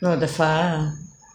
não det